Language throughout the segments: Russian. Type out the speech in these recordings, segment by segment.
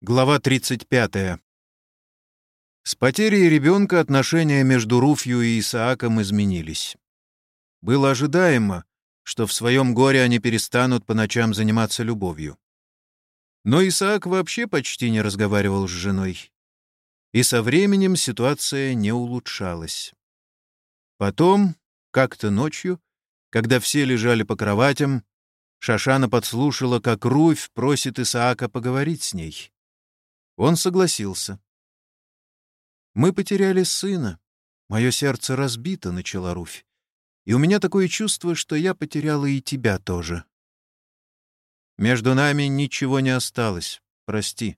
Глава 35. С потерей ребенка отношения между Руфью и Исааком изменились. Было ожидаемо, что в своем горе они перестанут по ночам заниматься любовью. Но Исаак вообще почти не разговаривал с женой. И со временем ситуация не улучшалась. Потом, как-то ночью, когда все лежали по кроватям, Шашана подслушала, как Руфь просит Исаака поговорить с ней. Он согласился. «Мы потеряли сына. Мое сердце разбито», — начала Руфь. «И у меня такое чувство, что я потеряла и тебя тоже». «Между нами ничего не осталось. Прости.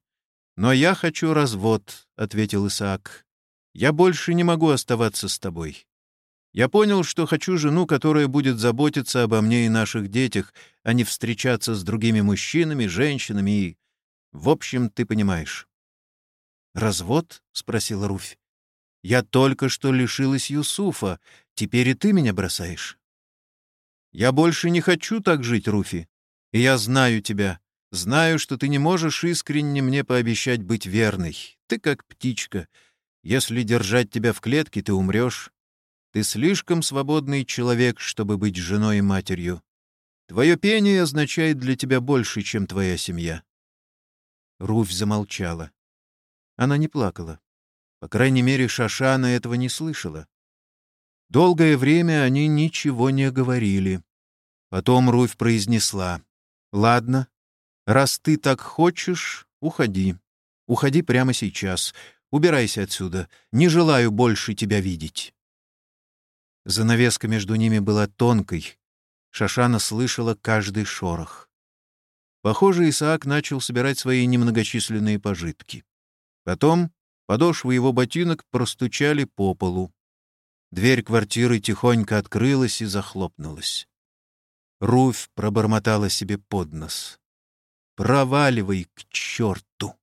Но я хочу развод», — ответил Исаак. «Я больше не могу оставаться с тобой. Я понял, что хочу жену, которая будет заботиться обо мне и наших детях, а не встречаться с другими мужчинами, женщинами и... В общем, ты понимаешь. «Развод?» — спросила Руфь. «Я только что лишилась Юсуфа. Теперь и ты меня бросаешь». «Я больше не хочу так жить, Руфи. И я знаю тебя. Знаю, что ты не можешь искренне мне пообещать быть верной. Ты как птичка. Если держать тебя в клетке, ты умрешь. Ты слишком свободный человек, чтобы быть женой и матерью. Твое пение означает для тебя больше, чем твоя семья». Руфь замолчала. Она не плакала. По крайней мере, Шашана этого не слышала. Долгое время они ничего не говорили. Потом Руфь произнесла. «Ладно, раз ты так хочешь, уходи. Уходи прямо сейчас. Убирайся отсюда. Не желаю больше тебя видеть». Занавеска между ними была тонкой. Шашана слышала каждый шорох. Похоже, Исаак начал собирать свои немногочисленные пожитки. Потом подошвы его ботинок простучали по полу. Дверь квартиры тихонько открылась и захлопнулась. Руфь пробормотала себе под нос. «Проваливай к черту!»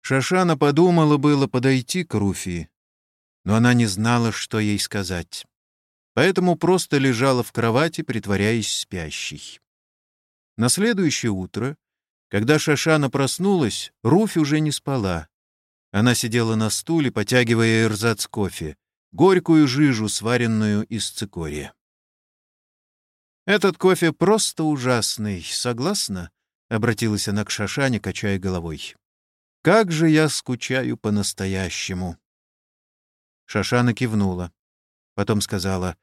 Шашана подумала было подойти к Руфи, но она не знала, что ей сказать. Поэтому просто лежала в кровати, притворяясь спящей. На следующее утро когда Шашана проснулась, Руфь уже не спала. Она сидела на стуле, потягивая эрзац кофе, горькую жижу, сваренную из цикория. «Этот кофе просто ужасный, согласна?» — обратилась она к Шашане, качая головой. «Как же я скучаю по-настоящему!» Шашана кивнула. Потом сказала,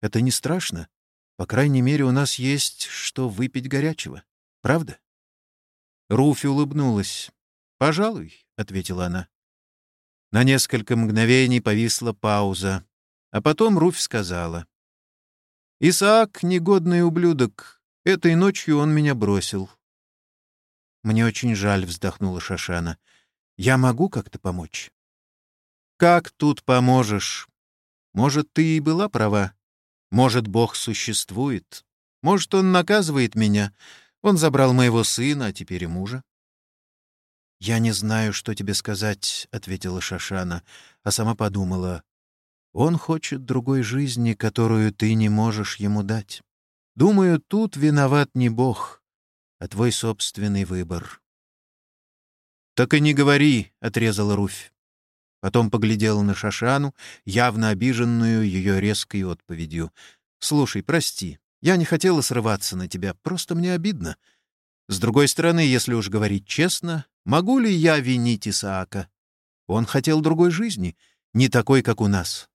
«Это не страшно. По крайней мере, у нас есть что выпить горячего. Правда?» Руфи улыбнулась. «Пожалуй», — ответила она. На несколько мгновений повисла пауза, а потом Руфь сказала. «Исаак — негодный ублюдок. Этой ночью он меня бросил». «Мне очень жаль», — вздохнула Шашана. «Я могу как-то помочь?» «Как тут поможешь? Может, ты и была права. Может, Бог существует. Может, Он наказывает меня, он забрал моего сына, а теперь и мужа. «Я не знаю, что тебе сказать», — ответила Шашана, а сама подумала. «Он хочет другой жизни, которую ты не можешь ему дать. Думаю, тут виноват не Бог, а твой собственный выбор». «Так и не говори», — отрезала Руфь. Потом поглядела на Шашану, явно обиженную ее резкой отповедью. «Слушай, прости, я не хотела срываться на тебя, просто мне обидно. С другой стороны, если уж говорить честно, могу ли я винить Исаака? Он хотел другой жизни, не такой, как у нас.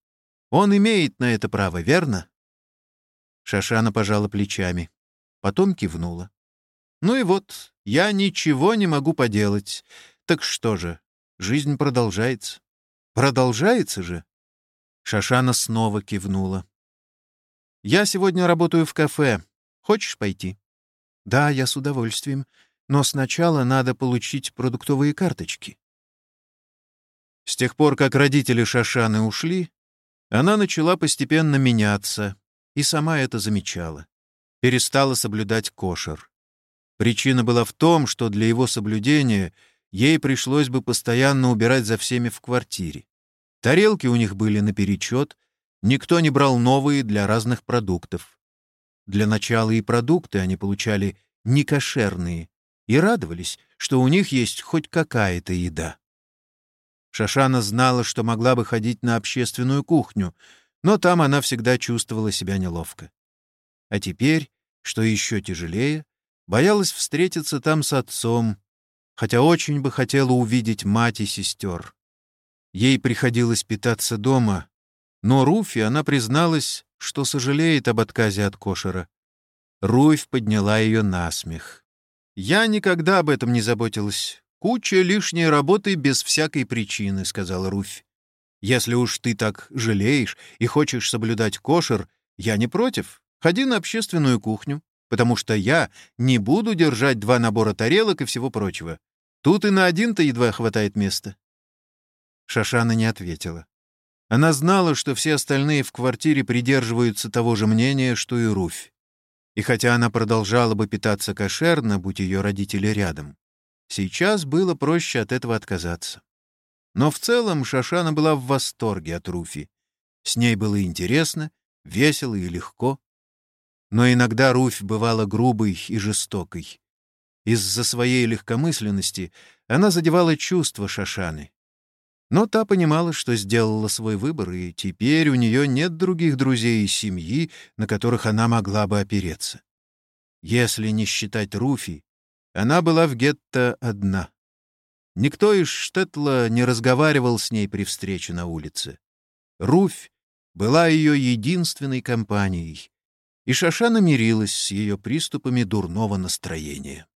Он имеет на это право, верно?» Шашана пожала плечами. Потом кивнула. «Ну и вот, я ничего не могу поделать. Так что же, жизнь продолжается. Продолжается же?» Шашана снова кивнула. «Я сегодня работаю в кафе. Хочешь пойти?» «Да, я с удовольствием. Но сначала надо получить продуктовые карточки». С тех пор, как родители Шашаны ушли, она начала постепенно меняться и сама это замечала. Перестала соблюдать кошер. Причина была в том, что для его соблюдения ей пришлось бы постоянно убирать за всеми в квартире. Тарелки у них были наперечет, Никто не брал новые для разных продуктов. Для начала и продукты они получали некошерные, и радовались, что у них есть хоть какая-то еда. Шашана знала, что могла бы ходить на общественную кухню, но там она всегда чувствовала себя неловко. А теперь, что еще тяжелее, боялась встретиться там с отцом, хотя очень бы хотела увидеть мать и сестер. Ей приходилось питаться дома, но Руфи она призналась, что сожалеет об отказе от кошера. Руфь подняла ее на смех. «Я никогда об этом не заботилась. Куча лишней работы без всякой причины», — сказала Руфь. «Если уж ты так жалеешь и хочешь соблюдать кошер, я не против. Ходи на общественную кухню, потому что я не буду держать два набора тарелок и всего прочего. Тут и на один-то едва хватает места». Шашана не ответила. Она знала, что все остальные в квартире придерживаются того же мнения, что и Руфь. И хотя она продолжала бы питаться кошерно, будь ее родители рядом, сейчас было проще от этого отказаться. Но в целом Шашана была в восторге от Руфи. С ней было интересно, весело и легко. Но иногда Руфь бывала грубой и жестокой. Из-за своей легкомысленности она задевала чувства Шашаны. Но та понимала, что сделала свой выбор, и теперь у нее нет других друзей и семьи, на которых она могла бы опереться. Если не считать Руфи, она была в гетто одна. Никто из Штетла не разговаривал с ней при встрече на улице. Руфь была ее единственной компанией, и Шашана мирилась с ее приступами дурного настроения.